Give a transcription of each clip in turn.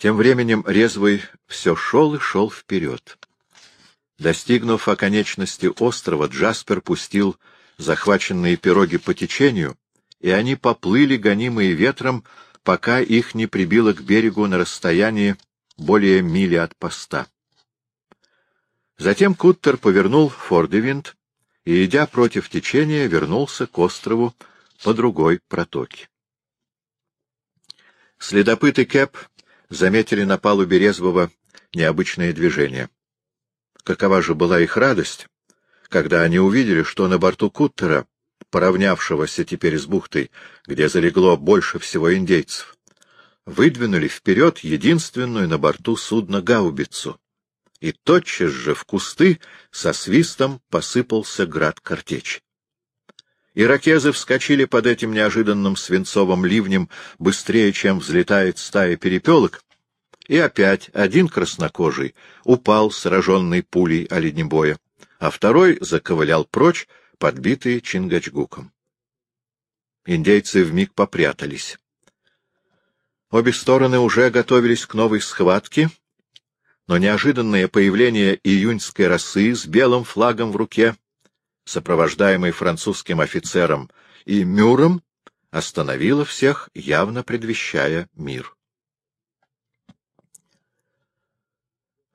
Тем временем резвый все шел и шел вперед. Достигнув оконечности острова, Джаспер пустил захваченные пироги по течению, и они поплыли, гонимые ветром, пока их не прибило к берегу на расстоянии более мили от поста. Затем Куттер повернул в Фордевинд и, идя против течения, вернулся к острову по другой протоке. Следопыты Кэп заметили на палубе резвого необычное движение. Какова же была их радость, когда они увидели, что на борту Куттера, поравнявшегося теперь с бухтой, где залегло больше всего индейцев, выдвинули вперед единственную на борту судна гаубицу, и тотчас же в кусты со свистом посыпался град картечь. Иракезы вскочили под этим неожиданным свинцовым ливнем быстрее, чем взлетает стая перепелок, и опять один краснокожий упал, сраженный пулей оленебоя, а второй заковылял прочь, подбитый Чингачгуком. Индейцы вмиг попрятались. Обе стороны уже готовились к новой схватке, но неожиданное появление июньской росы с белым флагом в руке, сопровождаемой французским офицером и Мюром, остановило всех, явно предвещая мир.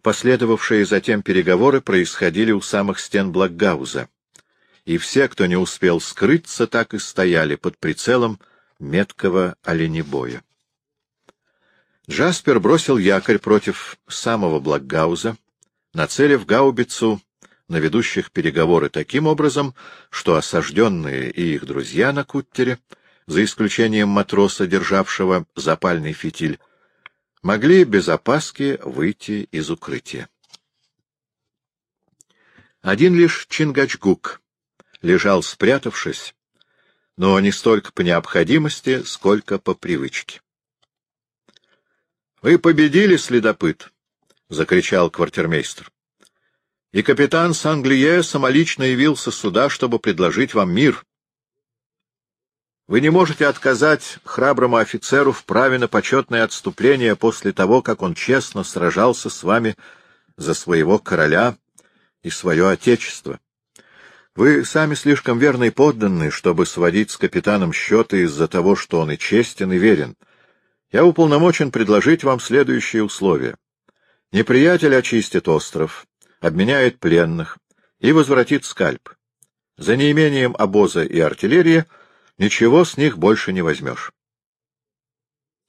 Последовавшие затем переговоры происходили у самых стен Блокгауза, и все, кто не успел скрыться, так и стояли под прицелом меткого оленебоя. Джаспер бросил якорь против самого Блокгауза, нацелив гаубицу на ведущих переговоры таким образом, что осажденные и их друзья на куттере, за исключением матроса, державшего запальный фитиль, могли без опаски выйти из укрытия. Один лишь Чингачгук лежал спрятавшись, но не столько по необходимости, сколько по привычке. — Вы победили, следопыт! — закричал квартирмейстер. — И капитан Санглие самолично явился сюда, чтобы предложить вам мир. Вы не можете отказать храброму офицеру в праве на почетное отступление после того, как он честно сражался с вами за своего короля и свое отечество. Вы сами слишком верный подданный, чтобы сводить с капитаном счеты из-за того, что он и честен, и верен. Я уполномочен предложить вам следующие условия. Неприятель очистит остров, обменяет пленных и возвратит скальп. За неимением обоза и артиллерии — Ничего с них больше не возьмешь.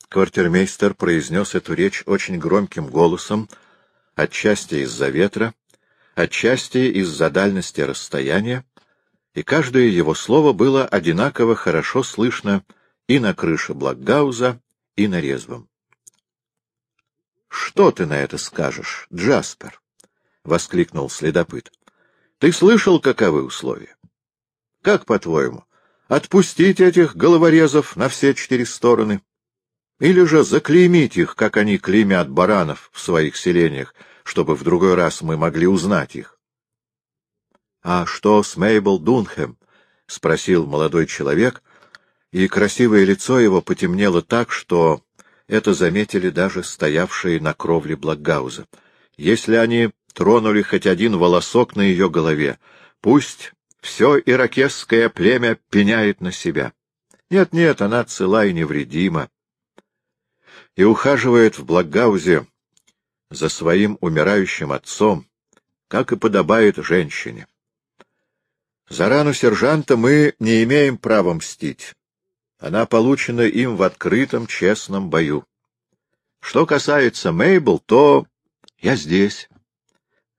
Квартирмейстер произнес эту речь очень громким голосом, отчасти из-за ветра, отчасти из-за дальности расстояния, и каждое его слово было одинаково хорошо слышно и на крыше Блокгауза, и на резвом. — Что ты на это скажешь, Джаспер? — воскликнул следопыт. — Ты слышал, каковы условия? Как, по-твоему, отпустить этих головорезов на все четыре стороны, или же заклеймить их, как они клеймят баранов в своих селениях, чтобы в другой раз мы могли узнать их. — А что с Мейбл Дунхэм? — спросил молодой человек, и красивое лицо его потемнело так, что это заметили даже стоявшие на кровле Блокгауза. Если они тронули хоть один волосок на ее голове, пусть все иракесское племя пеняет на себя. Нет-нет, она цела и невредима. И ухаживает в Благаузе за своим умирающим отцом, как и подобает женщине. За рану сержанта мы не имеем права мстить. Она получена им в открытом, честном бою. Что касается Мейбл, то я здесь, —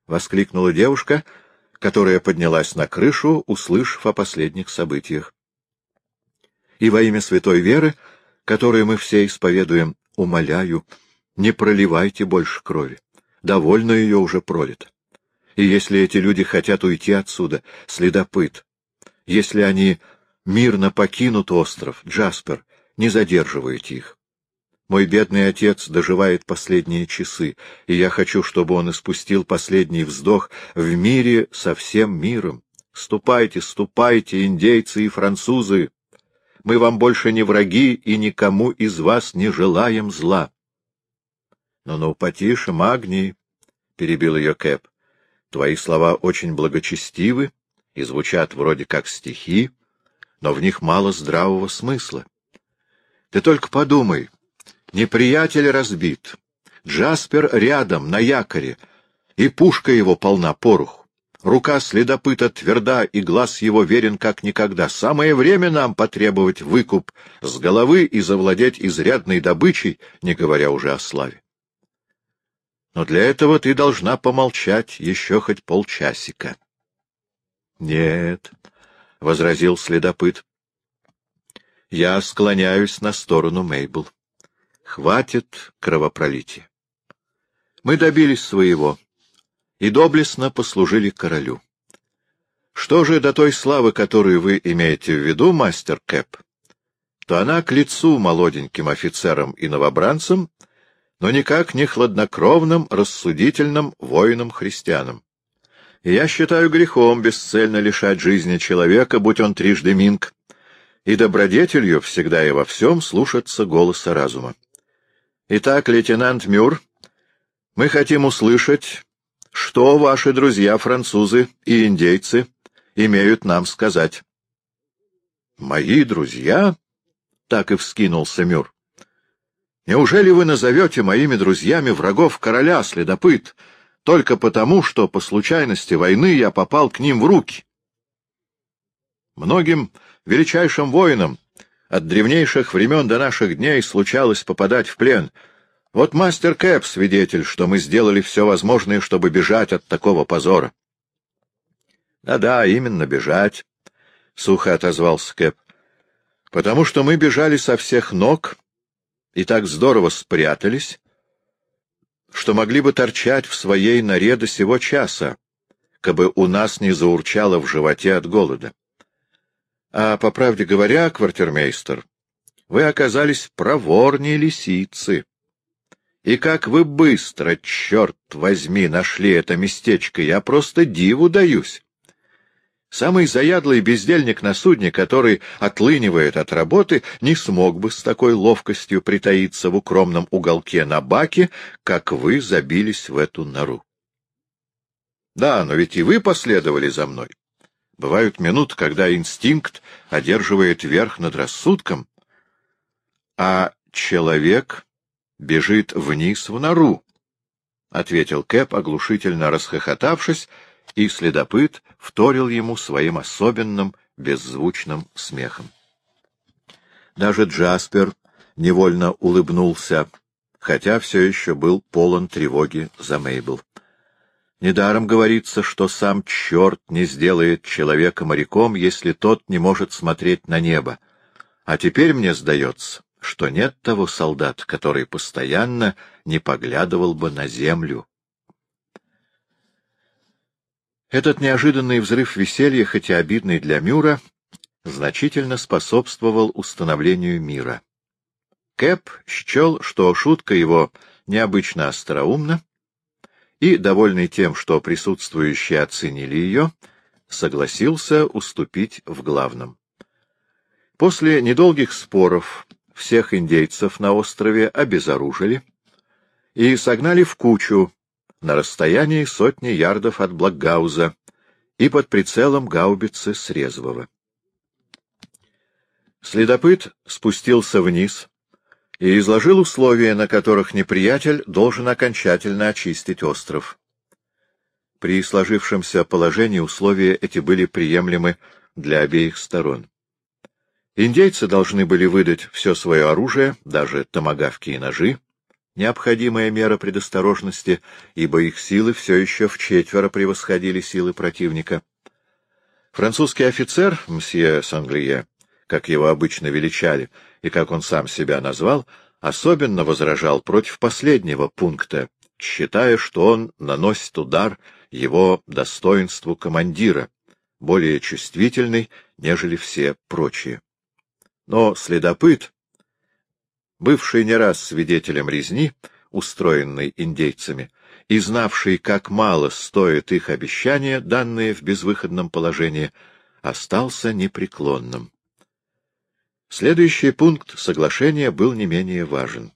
воскликнула девушка, — которая поднялась на крышу, услышав о последних событиях. И во имя святой веры, которую мы все исповедуем, умоляю, не проливайте больше крови. Довольно ее уже пролито. И если эти люди хотят уйти отсюда, следопыт, если они мирно покинут остров, Джаспер, не задерживайте их. Мой бедный отец доживает последние часы, и я хочу, чтобы он испустил последний вздох в мире со всем миром. Ступайте, ступайте, индейцы и французы! Мы вам больше не враги и никому из вас не желаем зла. Ну-ну, потише, Магни, — перебил ее Кэп. — Твои слова очень благочестивы и звучат вроде как стихи, но в них мало здравого смысла. Ты только подумай, неприятель разбит, Джаспер рядом, на якоре, и пушка его полна пороху. Рука следопыта тверда, и глаз его верен как никогда. Самое время нам потребовать выкуп с головы и завладеть изрядной добычей, не говоря уже о славе. Но для этого ты должна помолчать еще хоть полчасика. — Нет, — возразил следопыт, — я склоняюсь на сторону Мейбл. Хватит кровопролития. Мы добились своего и доблестно послужили королю. Что же до той славы, которую вы имеете в виду, мастер Кэп, то она к лицу молоденьким офицерам и новобранцам, но никак не хладнокровным, рассудительным воинам-христианам. И я считаю грехом бесцельно лишать жизни человека, будь он трижды минг, и добродетелью всегда и во всем слушаться голоса разума. Итак, лейтенант Мюр, мы хотим услышать, что ваши друзья-французы и индейцы имеют нам сказать. — Мои друзья? — так и вскинулся Мюр. — Неужели вы назовете моими друзьями врагов короля, следопыт, только потому, что по случайности войны я попал к ним в руки? Многим величайшим воинам от древнейших времен до наших дней случалось попадать в плен. Вот мастер Кэп свидетель, что мы сделали все возможное, чтобы бежать от такого позора. Да — Да-да, именно бежать, — сухо отозвался Кэп. — Потому что мы бежали со всех ног и так здорово спрятались, что могли бы торчать в своей норе до сего часа, кабы у нас не заурчало в животе от голода. А, по правде говоря, квартирмейстер, вы оказались проворнее лисицы. И как вы быстро, черт возьми, нашли это местечко, я просто диву даюсь. Самый заядлый бездельник на судне, который отлынивает от работы, не смог бы с такой ловкостью притаиться в укромном уголке на баке, как вы забились в эту нору. Да, но ведь и вы последовали за мной. Бывают минуты, когда инстинкт одерживает верх над рассудком, а человек бежит вниз в нору, — ответил Кэп, оглушительно расхохотавшись, и следопыт вторил ему своим особенным беззвучным смехом. Даже Джаспер невольно улыбнулся, хотя все еще был полон тревоги за Мейбл. Недаром говорится, что сам черт не сделает человека моряком, если тот не может смотреть на небо. А теперь мне сдается, что нет того солдата, который постоянно не поглядывал бы на землю. Этот неожиданный взрыв веселья, хотя обидный для Мюра, значительно способствовал установлению мира. Кэп счел, что шутка его необычно остроумна, и, довольный тем, что присутствующие оценили ее, согласился уступить в главном. После недолгих споров всех индейцев на острове обезоружили и согнали в кучу на расстоянии сотни ярдов от Блокгауза и под прицелом гаубицы Срезвого. Следопыт спустился вниз и изложил условия, на которых неприятель должен окончательно очистить остров. При сложившемся положении условия эти были приемлемы для обеих сторон. Индейцы должны были выдать все свое оружие, даже томагавки и ножи, необходимая мера предосторожности, ибо их силы все еще вчетверо превосходили силы противника. Французский офицер, мсье Санглие, как его обычно величали, и как он сам себя назвал, особенно возражал против последнего пункта, считая, что он наносит удар его достоинству командира, более чувствительный, нежели все прочие. Но следопыт, бывший не раз свидетелем резни, устроенной индейцами, и знавший, как мало стоят их обещания, данные в безвыходном положении, остался непреклонным. Следующий пункт соглашения был не менее важен.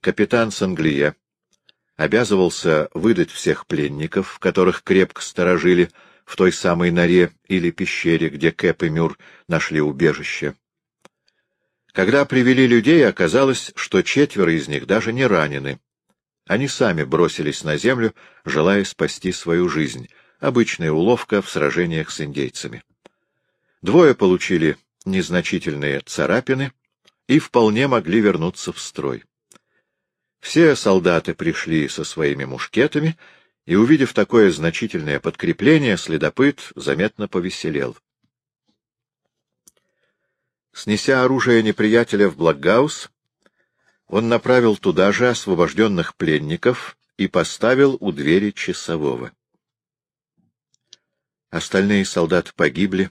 Капитан Санглия, обязывался выдать всех пленников, которых крепко сторожили в той самой норе или пещере, где Кэп и Мюр нашли убежище. Когда привели людей, оказалось, что четверо из них даже не ранены. Они сами бросились на землю, желая спасти свою жизнь. Обычная уловка в сражениях с индейцами. Двое получили незначительные царапины и вполне могли вернуться в строй. Все солдаты пришли со своими мушкетами, и, увидев такое значительное подкрепление, следопыт заметно повеселел. Снеся оружие неприятеля в Блокгаус, он направил туда же освобожденных пленников и поставил у двери часового. Остальные солдаты погибли,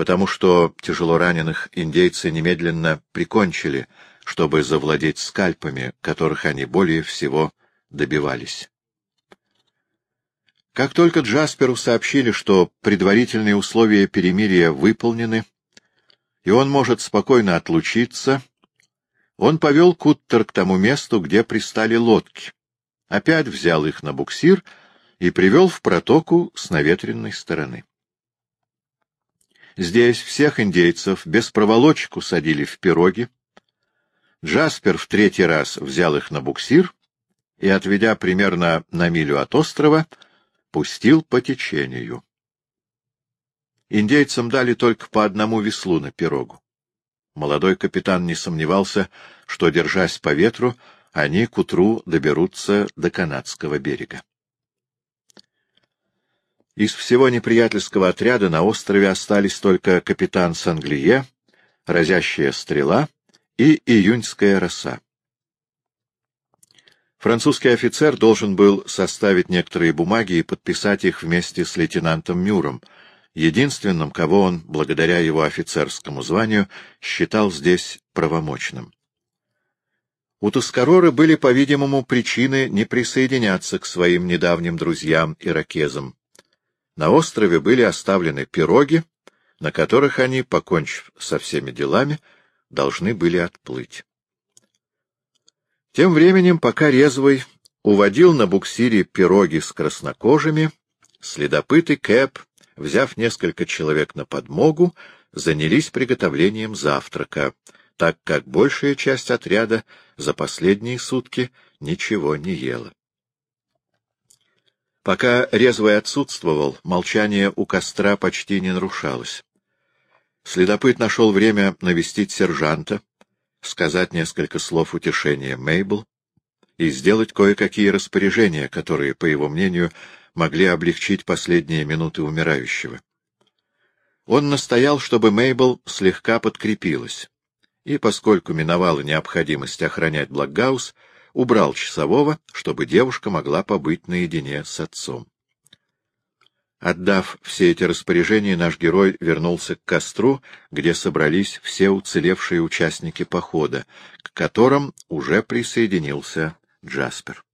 потому что тяжело раненых индейцы немедленно прикончили, чтобы завладеть скальпами, которых они более всего добивались. Как только Джасперу сообщили, что предварительные условия перемирия выполнены, и он может спокойно отлучиться, он повел Куттер к тому месту, где пристали лодки, опять взял их на буксир и привел в протоку с наветренной стороны. Здесь всех индейцев без проволочек усадили в пироги. Джаспер в третий раз взял их на буксир и, отведя примерно на милю от острова, пустил по течению. Индейцам дали только по одному веслу на пирогу. Молодой капитан не сомневался, что, держась по ветру, они к утру доберутся до канадского берега. Из всего неприятельского отряда на острове остались только капитан Санглие, разящая стрела и июньская роса. Французский офицер должен был составить некоторые бумаги и подписать их вместе с лейтенантом Мюром, единственным, кого он, благодаря его офицерскому званию, считал здесь правомочным. У Тускароры были, по-видимому, причины не присоединяться к своим недавним друзьям-иракезам. На острове были оставлены пироги, на которых они, покончив со всеми делами, должны были отплыть. Тем временем, пока резвый уводил на буксире пироги с краснокожими, следопыты Кэп, взяв несколько человек на подмогу, занялись приготовлением завтрака, так как большая часть отряда за последние сутки ничего не ела. Пока резвый отсутствовал, молчание у костра почти не нарушалось. Следопыт нашел время навестить сержанта, сказать несколько слов утешения Мейбл и сделать кое-какие распоряжения, которые, по его мнению, могли облегчить последние минуты умирающего. Он настоял, чтобы Мейбл слегка подкрепилась, и, поскольку миновала необходимость охранять Блокгаус, убрал часового, чтобы девушка могла побыть наедине с отцом. Отдав все эти распоряжения, наш герой вернулся к костру, где собрались все уцелевшие участники похода, к которым уже присоединился Джаспер.